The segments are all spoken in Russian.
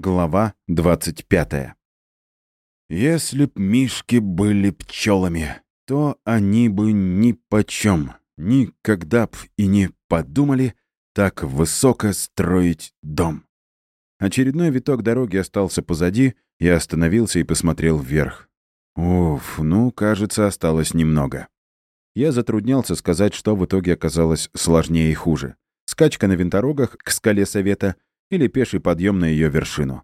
Глава 25 Если б мишки были пчелами, то они бы ни почем, никогда б и не подумали так высоко строить дом. Очередной виток дороги остался позади, я остановился и посмотрел вверх. Уф, ну, кажется, осталось немного. Я затруднялся сказать, что в итоге оказалось сложнее и хуже. Скачка на винторогах к скале Совета — или пеший подъем на ее вершину.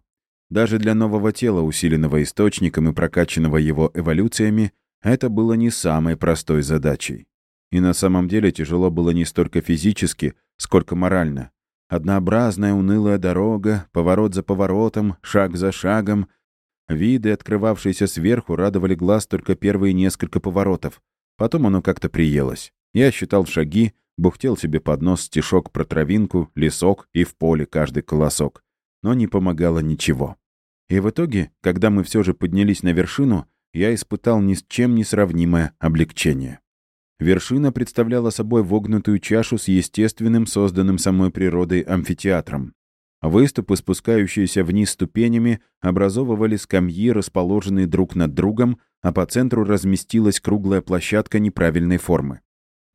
Даже для нового тела, усиленного источником и прокачанного его эволюциями, это было не самой простой задачей. И на самом деле тяжело было не столько физически, сколько морально. Однообразная унылая дорога, поворот за поворотом, шаг за шагом. Виды, открывавшиеся сверху, радовали глаз только первые несколько поворотов. Потом оно как-то приелось. Я считал шаги, бухтел себе под нос стишок про травинку, лесок и в поле каждый колосок. Но не помогало ничего. И в итоге, когда мы все же поднялись на вершину, я испытал ни с чем не сравнимое облегчение. Вершина представляла собой вогнутую чашу с естественным, созданным самой природой амфитеатром. Выступы, спускающиеся вниз ступенями, образовывали скамьи, расположенные друг над другом, а по центру разместилась круглая площадка неправильной формы.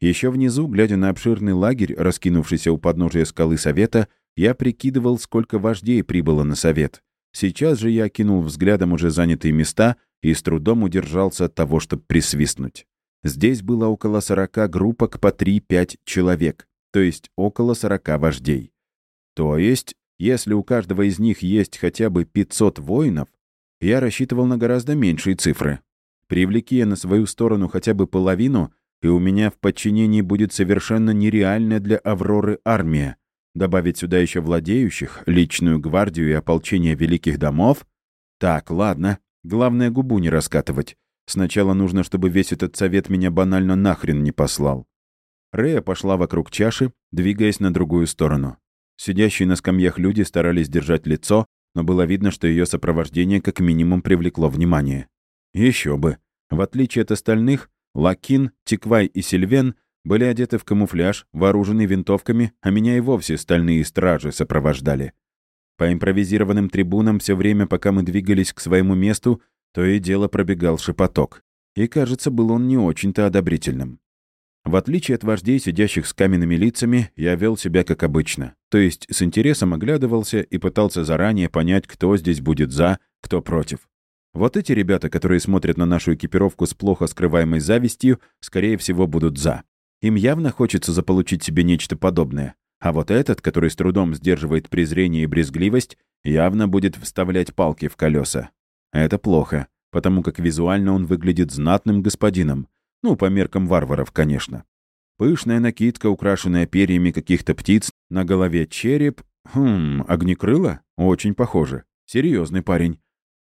Еще внизу, глядя на обширный лагерь, раскинувшийся у подножия скалы Совета, я прикидывал, сколько вождей прибыло на Совет. Сейчас же я кинул взглядом уже занятые места и с трудом удержался от того, чтобы присвистнуть. Здесь было около 40 группок по 3-5 человек, то есть около 40 вождей. То есть, если у каждого из них есть хотя бы 500 воинов, я рассчитывал на гораздо меньшие цифры. Привлеки я на свою сторону хотя бы половину, и у меня в подчинении будет совершенно нереальная для Авроры армия. Добавить сюда еще владеющих, личную гвардию и ополчение великих домов? Так, ладно. Главное, губу не раскатывать. Сначала нужно, чтобы весь этот совет меня банально нахрен не послал. Рея пошла вокруг чаши, двигаясь на другую сторону. Сидящие на скамьях люди старались держать лицо, но было видно, что ее сопровождение как минимум привлекло внимание. Еще бы. В отличие от остальных, Лакин, Тиквай и Сильвен были одеты в камуфляж, вооружены винтовками, а меня и вовсе стальные стражи сопровождали. По импровизированным трибунам все время, пока мы двигались к своему месту, то и дело пробегал шепоток. И, кажется, был он не очень-то одобрительным. В отличие от вождей, сидящих с каменными лицами, я вел себя как обычно. То есть с интересом оглядывался и пытался заранее понять, кто здесь будет за, кто против. Вот эти ребята, которые смотрят на нашу экипировку с плохо скрываемой завистью, скорее всего, будут «за». Им явно хочется заполучить себе нечто подобное. А вот этот, который с трудом сдерживает презрение и брезгливость, явно будет вставлять палки в колеса. Это плохо, потому как визуально он выглядит знатным господином. Ну, по меркам варваров, конечно. Пышная накидка, украшенная перьями каких-то птиц, на голове череп. Хм, огнекрыло? Очень похоже. Серьезный парень.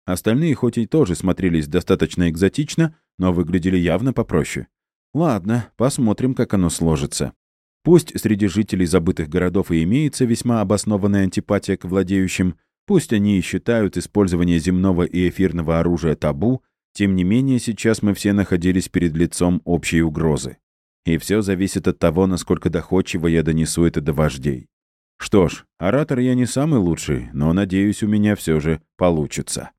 Остальные хоть и тоже смотрелись достаточно экзотично, но выглядели явно попроще. Ладно, посмотрим, как оно сложится. Пусть среди жителей забытых городов и имеется весьма обоснованная антипатия к владеющим, пусть они и считают использование земного и эфирного оружия табу, тем не менее сейчас мы все находились перед лицом общей угрозы. И все зависит от того, насколько доходчиво я донесу это до вождей. Что ж, оратор я не самый лучший, но, надеюсь, у меня все же получится.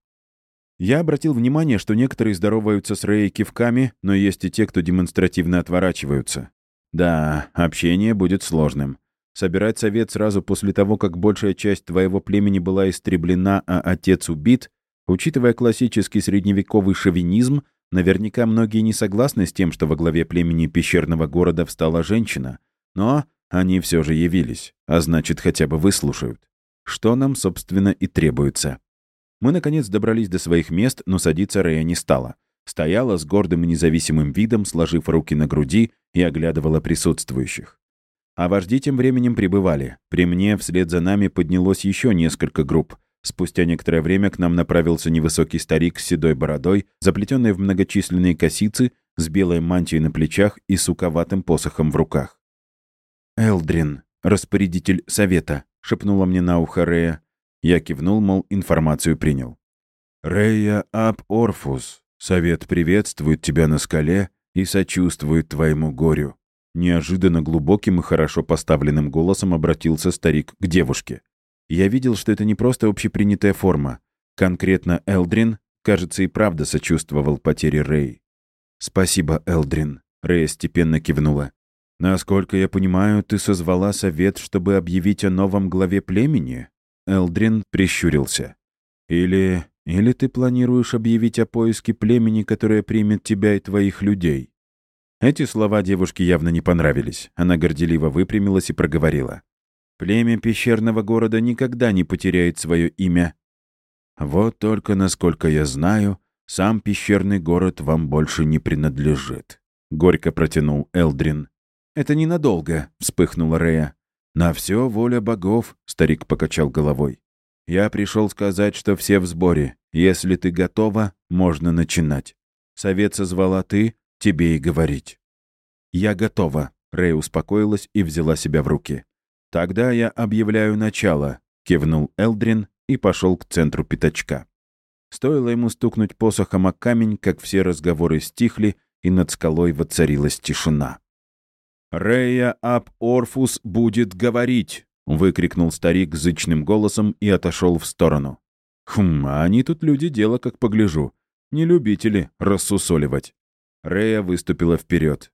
Я обратил внимание, что некоторые здороваются с Рэй кивками, но есть и те, кто демонстративно отворачиваются. Да, общение будет сложным. Собирать совет сразу после того, как большая часть твоего племени была истреблена, а отец убит, учитывая классический средневековый шовинизм, наверняка многие не согласны с тем, что во главе племени пещерного города встала женщина. Но они все же явились, а значит, хотя бы выслушают. Что нам, собственно, и требуется. Мы, наконец, добрались до своих мест, но садиться Рея не стала. Стояла с гордым и независимым видом, сложив руки на груди и оглядывала присутствующих. А вожди тем временем прибывали. При мне вслед за нами поднялось еще несколько групп. Спустя некоторое время к нам направился невысокий старик с седой бородой, заплетенный в многочисленные косицы, с белой мантией на плечах и суковатым посохом в руках. «Элдрин, распорядитель совета», — шепнула мне на ухо Рея. Я кивнул, мол, информацию принял. «Рея Ап Орфус, совет приветствует тебя на скале и сочувствует твоему горю». Неожиданно глубоким и хорошо поставленным голосом обратился старик к девушке. Я видел, что это не просто общепринятая форма. Конкретно Элдрин, кажется, и правда сочувствовал потере Рэй. «Спасибо, Элдрин», — Рэй степенно кивнула. «Насколько я понимаю, ты созвала совет, чтобы объявить о новом главе племени?» Элдрин прищурился. «Или... или ты планируешь объявить о поиске племени, которое примет тебя и твоих людей?» Эти слова девушке явно не понравились. Она горделиво выпрямилась и проговорила. «Племя пещерного города никогда не потеряет свое имя. Вот только, насколько я знаю, сам пещерный город вам больше не принадлежит», — горько протянул Элдрин. «Это ненадолго», — вспыхнула Рея. «На все воля богов», — старик покачал головой. «Я пришел сказать, что все в сборе. Если ты готова, можно начинать. Совет созвала ты, тебе и говорить». «Я готова», — Рэй успокоилась и взяла себя в руки. «Тогда я объявляю начало», — кивнул Элдрин и пошел к центру пятачка. Стоило ему стукнуть посохом о камень, как все разговоры стихли, и над скалой воцарилась тишина. «Рея Ап Орфус будет говорить!» — выкрикнул старик зычным голосом и отошел в сторону. «Хм, а они тут люди дела, как погляжу. Не любители рассусоливать». Рея выступила вперед.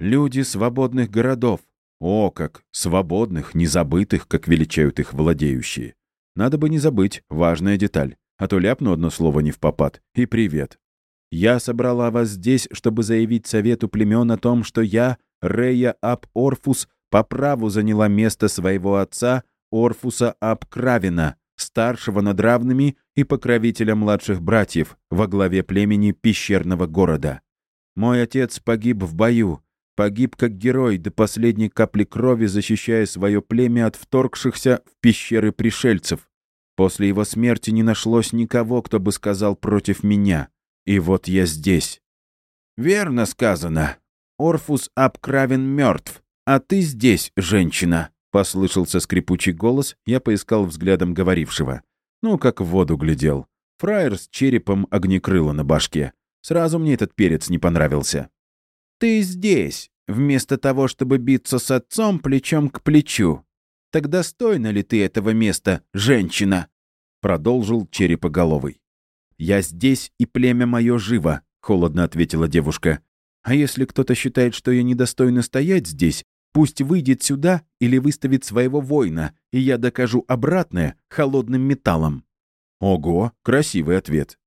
«Люди свободных городов. О, как! Свободных, незабытых, как величают их владеющие. Надо бы не забыть, важная деталь. А то ляпну одно слово не в попад. И привет. Я собрала вас здесь, чтобы заявить совету племен о том, что я, Рея Ап Орфус, по праву заняла место своего отца Орфуса Ап Кравина, старшего над равными и покровителя младших братьев во главе племени пещерного города. Мой отец погиб в бою, погиб как герой до последней капли крови, защищая свое племя от вторгшихся в пещеры пришельцев. После его смерти не нашлось никого, кто бы сказал против меня. И вот я здесь. «Верно сказано. Орфус Абкравен мертв, а ты здесь, женщина», — послышался скрипучий голос, я поискал взглядом говорившего. Ну, как в воду глядел. Фраер с черепом огнекрыла на башке. Сразу мне этот перец не понравился. «Ты здесь, вместо того, чтобы биться с отцом плечом к плечу. Так достойна ли ты этого места, женщина?» Продолжил черепоголовый. «Я здесь, и племя мое живо», — холодно ответила девушка. «А если кто-то считает, что я недостойна стоять здесь, пусть выйдет сюда или выставит своего воина, и я докажу обратное холодным металлом». Ого, красивый ответ.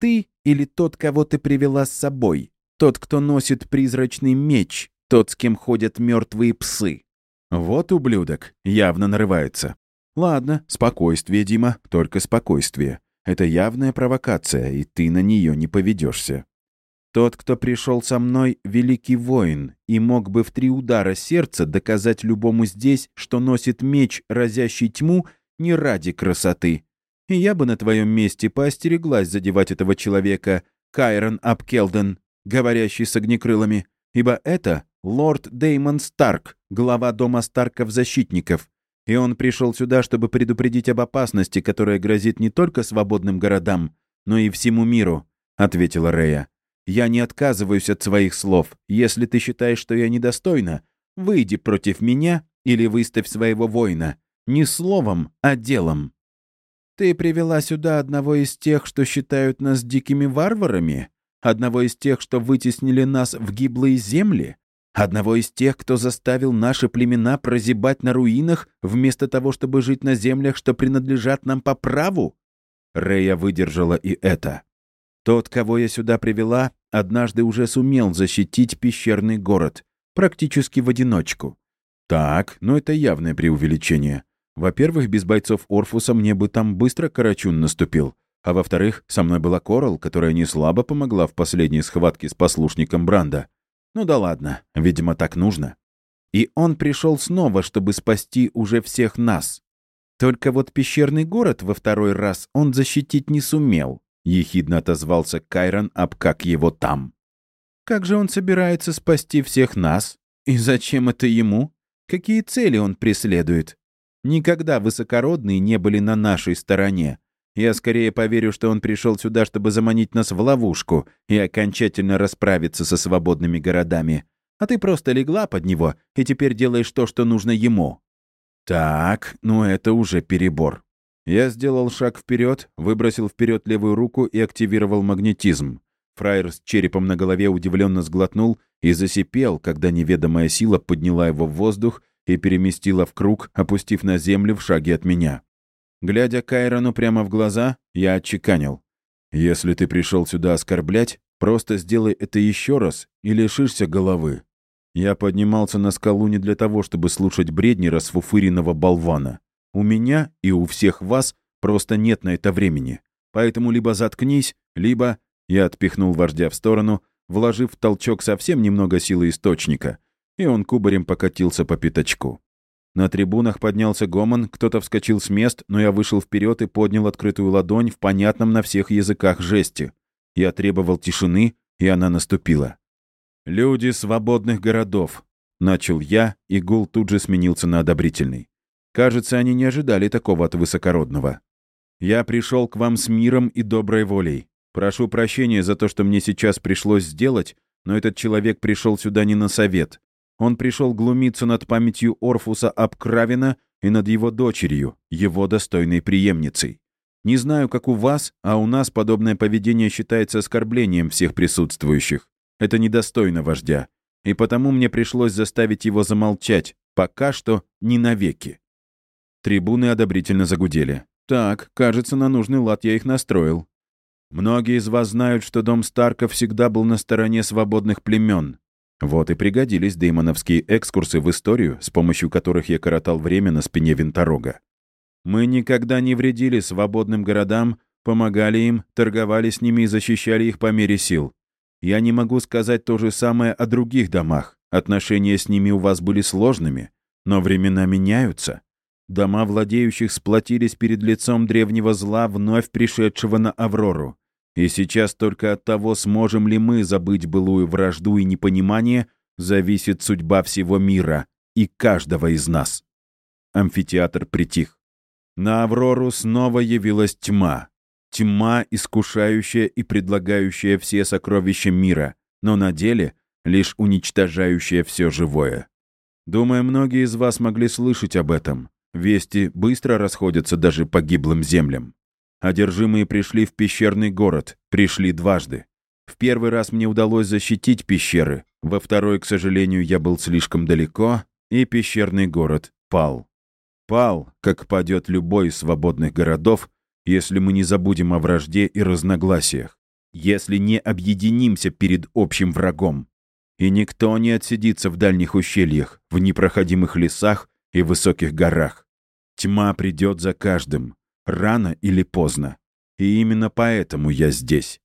«Ты или тот, кого ты привела с собой? Тот, кто носит призрачный меч, тот, с кем ходят мертвые псы?» Вот ублюдок, явно нарывается. Ладно, спокойствие, Дима, только спокойствие. Это явная провокация, и ты на нее не поведешься. Тот, кто пришел со мной, великий воин, и мог бы в три удара сердца доказать любому здесь, что носит меч, разящий тьму, не ради красоты. И я бы на твоем месте поостереглась задевать этого человека, Кайрон Апкелден, говорящий с огнекрылами, ибо это лорд Деймон Старк, глава дома Старков-защитников, и он пришел сюда, чтобы предупредить об опасности, которая грозит не только свободным городам, но и всему миру», — ответила Рея. «Я не отказываюсь от своих слов. Если ты считаешь, что я недостойна, выйди против меня или выставь своего воина. Не словом, а делом». «Ты привела сюда одного из тех, что считают нас дикими варварами? Одного из тех, что вытеснили нас в гиблые земли?» Одного из тех, кто заставил наши племена прозябать на руинах, вместо того, чтобы жить на землях, что принадлежат нам по праву? Рея выдержала и это. Тот, кого я сюда привела, однажды уже сумел защитить пещерный город, практически в одиночку. Так, но это явное преувеличение. Во-первых, без бойцов Орфуса мне бы там быстро Карачун наступил. А во-вторых, со мной была Корал, которая не слабо помогла в последней схватке с послушником Бранда. Ну да ладно, видимо, так нужно. И он пришел снова, чтобы спасти уже всех нас. Только вот пещерный город во второй раз он защитить не сумел. Ехидно отозвался Кайрон об как его там. Как же он собирается спасти всех нас? И зачем это ему? Какие цели он преследует? Никогда высокородные не были на нашей стороне. Я скорее поверю, что он пришел сюда, чтобы заманить нас в ловушку и окончательно расправиться со свободными городами. А ты просто легла под него и теперь делаешь то, что нужно ему». Так, ну это уже перебор. Я сделал шаг вперед, выбросил вперед левую руку и активировал магнетизм. Фраер с черепом на голове удивленно сглотнул и засипел, когда неведомая сила подняла его в воздух и переместила в круг, опустив на землю в шаге от меня. Глядя Кайрону прямо в глаза, я отчеканил. «Если ты пришел сюда оскорблять, просто сделай это еще раз и лишишься головы». Я поднимался на скалу не для того, чтобы слушать бредни расфуфыренного болвана. У меня и у всех вас просто нет на это времени. Поэтому либо заткнись, либо... Я отпихнул вождя в сторону, вложив в толчок совсем немного силы источника, и он кубарем покатился по пятачку. На трибунах поднялся гомон, кто-то вскочил с мест, но я вышел вперед и поднял открытую ладонь в понятном на всех языках жести. Я требовал тишины, и она наступила. «Люди свободных городов», — начал я, и гул тут же сменился на одобрительный. Кажется, они не ожидали такого от высокородного. «Я пришел к вам с миром и доброй волей. Прошу прощения за то, что мне сейчас пришлось сделать, но этот человек пришел сюда не на совет. Он пришел глумиться над памятью Орфуса Абкравина и над его дочерью, его достойной преемницей. Не знаю, как у вас, а у нас подобное поведение считается оскорблением всех присутствующих. Это недостойно вождя. И потому мне пришлось заставить его замолчать, пока что не навеки. Трибуны одобрительно загудели. «Так, кажется, на нужный лад я их настроил. Многие из вас знают, что дом Старка всегда был на стороне свободных племен. Вот и пригодились деймоновские экскурсы в историю, с помощью которых я коротал время на спине винторога. Мы никогда не вредили свободным городам, помогали им, торговали с ними и защищали их по мере сил. Я не могу сказать то же самое о других домах. Отношения с ними у вас были сложными, но времена меняются. Дома владеющих сплотились перед лицом древнего зла, вновь пришедшего на Аврору. И сейчас только от того, сможем ли мы забыть былую вражду и непонимание, зависит судьба всего мира и каждого из нас. Амфитеатр притих. На Аврору снова явилась тьма. Тьма, искушающая и предлагающая все сокровища мира, но на деле лишь уничтожающая все живое. Думаю, многие из вас могли слышать об этом. Вести быстро расходятся даже по гиблым землям. Одержимые пришли в пещерный город, пришли дважды. В первый раз мне удалось защитить пещеры, во второй, к сожалению, я был слишком далеко, и пещерный город пал. Пал, как падет любой из свободных городов, если мы не забудем о вражде и разногласиях, если не объединимся перед общим врагом. И никто не отсидится в дальних ущельях, в непроходимых лесах и высоких горах. Тьма придет за каждым, рано или поздно. И именно поэтому я здесь.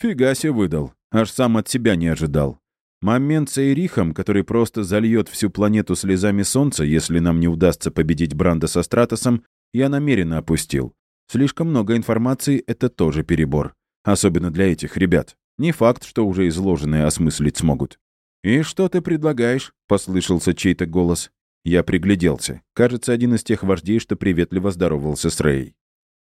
Фига себе выдал, аж сам от себя не ожидал. Момент с Эйрихом, который просто зальет всю планету слезами солнца, если нам не удастся победить Бранда со Стратосом, я намеренно опустил. Слишком много информации — это тоже перебор. Особенно для этих ребят. Не факт, что уже изложенное осмыслить смогут. «И что ты предлагаешь?» — послышался чей-то голос. Я пригляделся. Кажется, один из тех вождей, что приветливо здоровался с Рэй.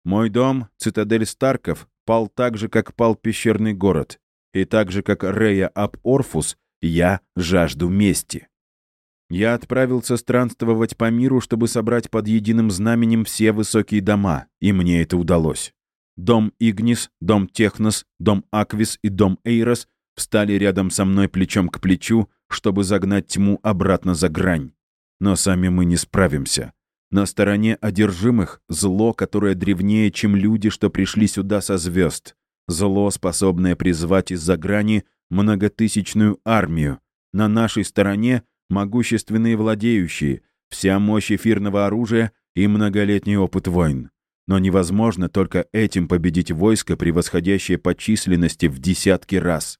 «Мой дом, цитадель Старков, пал так же, как пал пещерный город. И так же, как Рея Ап Орфус, я жажду мести». Я отправился странствовать по миру, чтобы собрать под единым знаменем все высокие дома, и мне это удалось. Дом Игнис, дом Технос, дом Аквис и дом Эйрос встали рядом со мной плечом к плечу, чтобы загнать тьму обратно за грань. Но сами мы не справимся. На стороне одержимых зло, которое древнее, чем люди, что пришли сюда со звезд. Зло, способное призвать из-за грани многотысячную армию. На нашей стороне могущественные владеющие, вся мощь эфирного оружия и многолетний опыт войн. Но невозможно только этим победить войско, превосходящее по численности в десятки раз.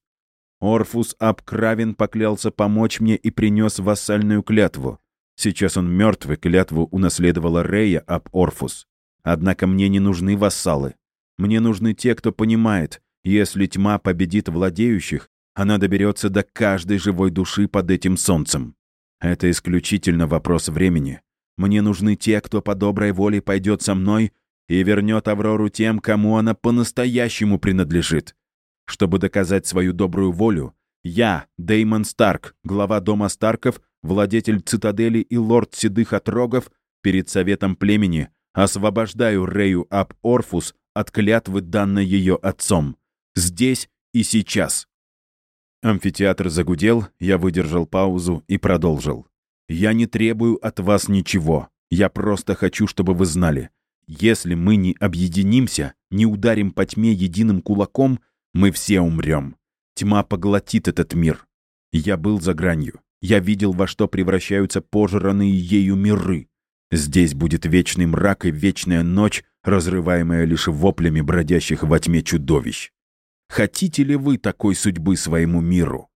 Орфус Абкравин поклялся помочь мне и принес вассальную клятву. Сейчас он мертв, и клятву унаследовала Рея об Орфус. Однако мне не нужны вассалы. Мне нужны те, кто понимает, если тьма победит владеющих, она доберется до каждой живой души под этим солнцем. Это исключительно вопрос времени. Мне нужны те, кто по доброй воле пойдет со мной и вернет Аврору тем, кому она по-настоящему принадлежит. Чтобы доказать свою добрую волю, я, Деймон Старк, глава дома Старков, владетель цитадели и лорд седых отрогов, перед советом племени освобождаю Рею Ап Орфус от клятвы, данной ее отцом. Здесь и сейчас. Амфитеатр загудел, я выдержал паузу и продолжил. «Я не требую от вас ничего. Я просто хочу, чтобы вы знали. Если мы не объединимся, не ударим по тьме единым кулаком, мы все умрем. Тьма поглотит этот мир. Я был за гранью. Я видел, во что превращаются пожранные ею миры. Здесь будет вечный мрак и вечная ночь, разрываемая лишь воплями бродящих во тьме чудовищ. Хотите ли вы такой судьбы своему миру?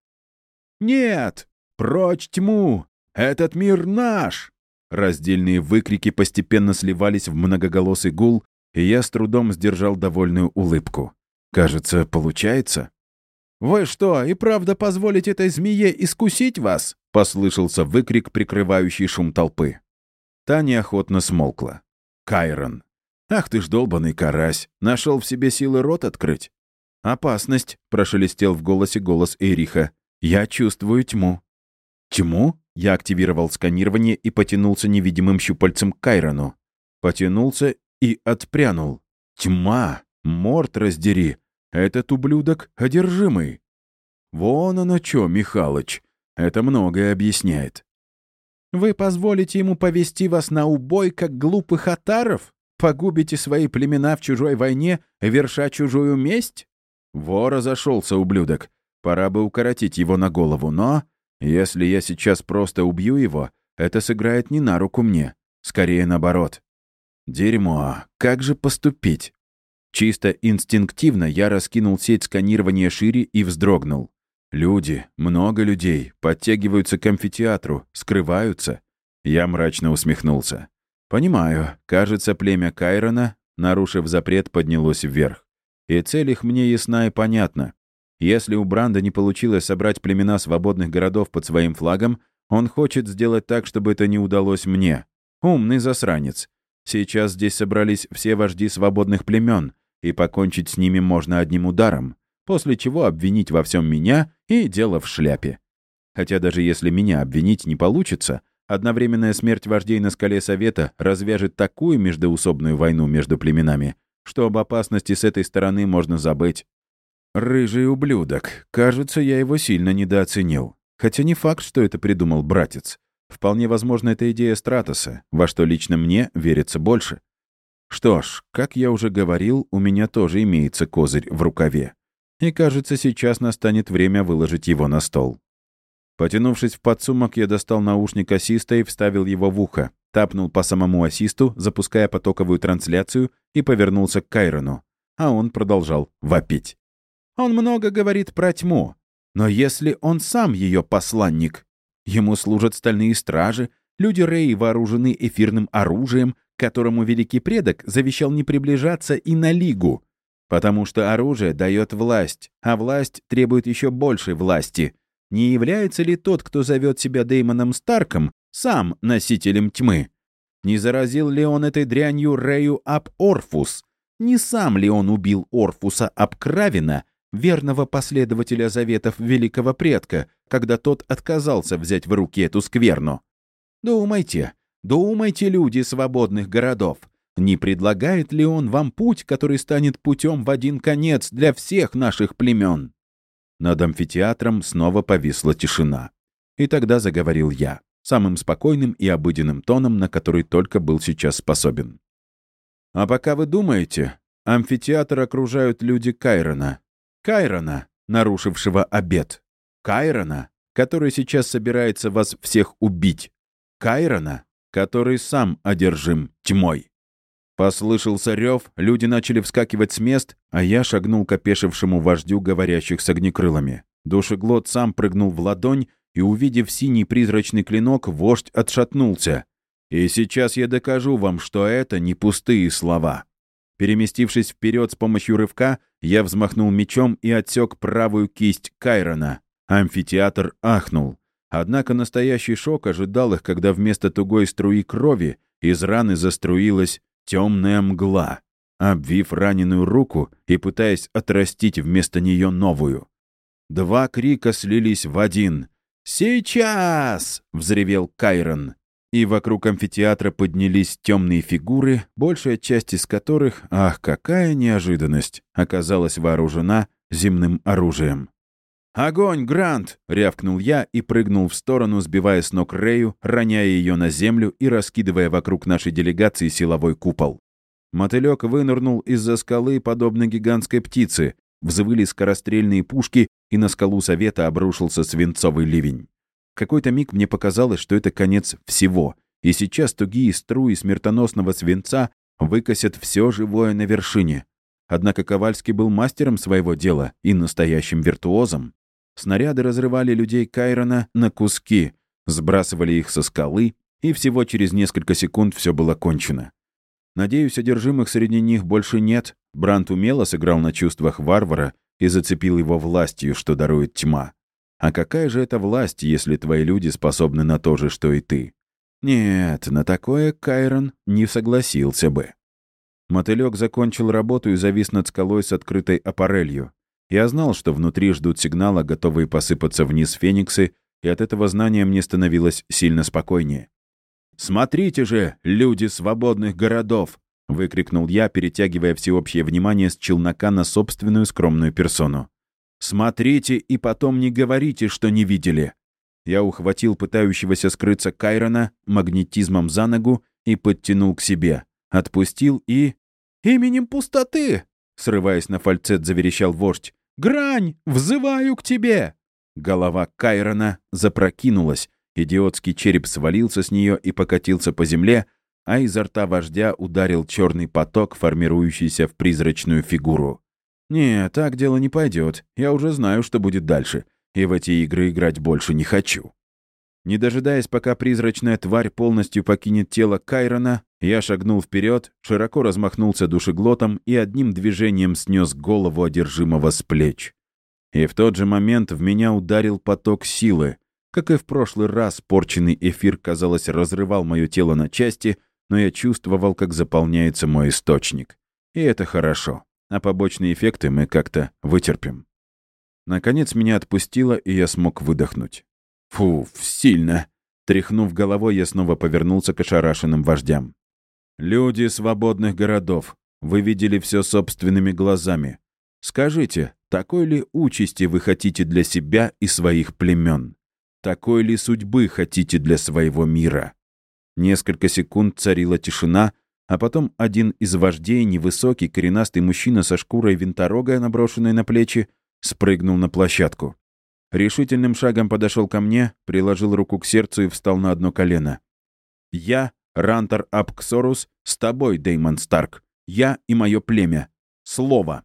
«Нет! Прочь тьму! Этот мир наш!» Раздельные выкрики постепенно сливались в многоголосый гул, и я с трудом сдержал довольную улыбку. «Кажется, получается?» «Вы что, и правда позволить этой змее искусить вас?» — послышался выкрик, прикрывающий шум толпы. Та неохотно смолкла. «Кайрон! Ах ты ж долбанный карась! Нашел в себе силы рот открыть?» «Опасность!» — прошелестел в голосе голос Эриха. «Я чувствую тьму». «Тьму?» — я активировал сканирование и потянулся невидимым щупальцем к Кайрону. Потянулся и отпрянул. «Тьма! Морт раздери! Этот ублюдок одержимый!» «Вон оно чё, Михалыч! Это многое объясняет». «Вы позволите ему повести вас на убой, как глупых отаров? Погубите свои племена в чужой войне, верша чужую месть?» Вора зашелся, ублюдок. Пора бы укоротить его на голову, но... Если я сейчас просто убью его, это сыграет не на руку мне. Скорее наоборот. Дерьмо. Как же поступить? Чисто инстинктивно я раскинул сеть сканирования шире и вздрогнул. Люди, много людей, подтягиваются к амфитеатру, скрываются. Я мрачно усмехнулся. Понимаю, кажется, племя Кайрона, нарушив запрет, поднялось вверх. И цель их мне ясна и понятна. Если у Бранда не получилось собрать племена свободных городов под своим флагом, он хочет сделать так, чтобы это не удалось мне. Умный засранец. Сейчас здесь собрались все вожди свободных племен, и покончить с ними можно одним ударом, после чего обвинить во всем меня и дело в шляпе. Хотя даже если меня обвинить не получится, одновременная смерть вождей на скале Совета развяжет такую междоусобную войну между племенами, что об опасности с этой стороны можно забыть. Рыжий ублюдок. Кажется, я его сильно недооценил. Хотя не факт, что это придумал братец. Вполне возможно, это идея Стратоса, во что лично мне верится больше. Что ж, как я уже говорил, у меня тоже имеется козырь в рукаве. И кажется, сейчас настанет время выложить его на стол. Потянувшись в подсумок, я достал наушник ассиста и вставил его в ухо тапнул по самому ассисту, запуская потоковую трансляцию, и повернулся к Кайрону. А он продолжал вопить. «Он много говорит про тьму. Но если он сам ее посланник? Ему служат стальные стражи, люди Рэй вооружены эфирным оружием, которому Великий Предок завещал не приближаться и на Лигу, потому что оружие дает власть, а власть требует еще большей власти. Не является ли тот, кто зовет себя Деймоном Старком, сам носителем тьмы? Не заразил ли он этой дрянью Рею Ап Орфус? Не сам ли он убил Орфуса Абкравина, верного последователя заветов Великого Предка, когда тот отказался взять в руки эту скверну? Думайте, думайте, люди свободных городов. Не предлагает ли он вам путь, который станет путем в один конец для всех наших племен? Над амфитеатром снова повисла тишина. И тогда заговорил я самым спокойным и обыденным тоном, на который только был сейчас способен. «А пока вы думаете, амфитеатр окружают люди Кайрона. Кайрона, нарушившего обед. Кайрона, который сейчас собирается вас всех убить. Кайрона, который сам одержим тьмой». Послышался рев, люди начали вскакивать с мест, а я шагнул к опешившему вождю говорящих с огнекрылами. Душеглот сам прыгнул в ладонь, и, увидев синий призрачный клинок, вождь отшатнулся. «И сейчас я докажу вам, что это не пустые слова». Переместившись вперед с помощью рывка, я взмахнул мечом и отсек правую кисть Кайрона. Амфитеатр ахнул. Однако настоящий шок ожидал их, когда вместо тугой струи крови из раны заструилась темная мгла, обвив раненую руку и пытаясь отрастить вместо нее новую. Два крика слились в один — «Сейчас!» — взревел Кайрон. и вокруг амфитеатра поднялись темные фигуры, большая часть из которых, ах, какая неожиданность, оказалась вооружена земным оружием. «Огонь, Грант!» — рявкнул я и прыгнул в сторону, сбивая с ног Рею, роняя ее на землю и раскидывая вокруг нашей делегации силовой купол. Мотылек вынырнул из-за скалы, подобно гигантской птице, взвыли скорострельные пушки, и на скалу Совета обрушился свинцовый ливень. Какой-то миг мне показалось, что это конец всего, и сейчас тугие струи смертоносного свинца выкосят все живое на вершине. Однако Ковальский был мастером своего дела и настоящим виртуозом. Снаряды разрывали людей Кайрона на куски, сбрасывали их со скалы, и всего через несколько секунд все было кончено. Надеюсь, одержимых среди них больше нет. Брант умело сыграл на чувствах варвара и зацепил его властью, что дарует тьма. А какая же это власть, если твои люди способны на то же, что и ты? Нет, на такое Кайрон не согласился бы. Мотылек закончил работу и завис над скалой с открытой аппарелью. Я знал, что внутри ждут сигнала, готовые посыпаться вниз фениксы, и от этого знания мне становилось сильно спокойнее. «Смотрите же, люди свободных городов!» — выкрикнул я, перетягивая всеобщее внимание с челнока на собственную скромную персону. «Смотрите и потом не говорите, что не видели!» Я ухватил пытающегося скрыться Кайрона магнетизмом за ногу и подтянул к себе. Отпустил и... «Именем пустоты!» Срываясь на фальцет, заверещал вождь. «Грань! Взываю к тебе!» Голова Кайрона запрокинулась, идиотский череп свалился с нее и покатился по земле, а изо рта вождя ударил черный поток, формирующийся в призрачную фигуру. «Не, так дело не пойдет. Я уже знаю, что будет дальше, и в эти игры играть больше не хочу». Не дожидаясь, пока призрачная тварь полностью покинет тело Кайрона, я шагнул вперед, широко размахнулся душеглотом и одним движением снес голову одержимого с плеч. И в тот же момент в меня ударил поток силы. Как и в прошлый раз, порченный эфир, казалось, разрывал мое тело на части, но я чувствовал, как заполняется мой источник. И это хорошо. А побочные эффекты мы как-то вытерпим. Наконец меня отпустило, и я смог выдохнуть. Фу, сильно. Тряхнув головой, я снова повернулся к ошарашенным вождям. Люди свободных городов, вы видели все собственными глазами. Скажите, такой ли участи вы хотите для себя и своих племен? Такой ли судьбы хотите для своего мира? Несколько секунд царила тишина, а потом один из вождей, невысокий, коренастый мужчина со шкурой винторога, наброшенной на плечи, спрыгнул на площадку. Решительным шагом подошел ко мне, приложил руку к сердцу и встал на одно колено. «Я Рантор Апксорус, с тобой, Деймон Старк. Я и мое племя. Слово!»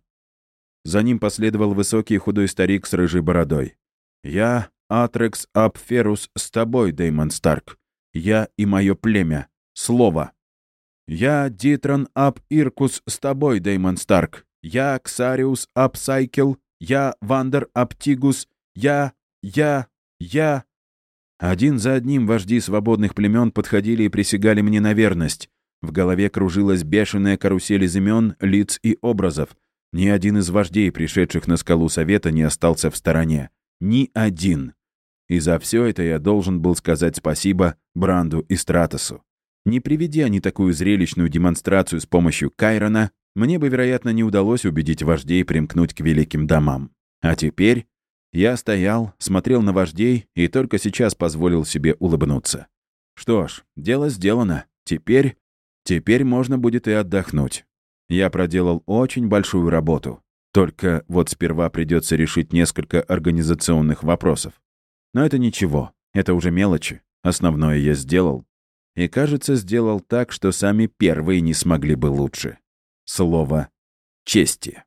За ним последовал высокий худой старик с рыжей бородой. «Я, Атрекс Апферус, с тобой, Деймон Старк. Я и мое племя. Слово!» «Я, Дитрон Ап Иркус, с тобой, Деймон Старк. Я, Ксариус Ап Сайкел. Я, Вандер Аптигус. Я, я, я, один за одним вожди свободных племен подходили и присягали мне на верность. В голове кружилась бешеная карусель из имен, лиц и образов. Ни один из вождей, пришедших на скалу совета, не остался в стороне. Ни один. И за все это я должен был сказать спасибо Бранду и Стратосу. Не приведи они такую зрелищную демонстрацию с помощью Кайрона, мне бы, вероятно, не удалось убедить вождей примкнуть к великим домам. А теперь я стоял, смотрел на вождей и только сейчас позволил себе улыбнуться. Что ж, дело сделано. Теперь... Теперь можно будет и отдохнуть. Я проделал очень большую работу. Только вот сперва придется решить несколько организационных вопросов. Но это ничего, это уже мелочи. Основное я сделал. И, кажется, сделал так, что сами первые не смогли бы лучше. Слово чести.